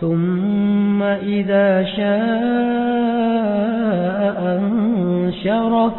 ثم إذا شاء أنشره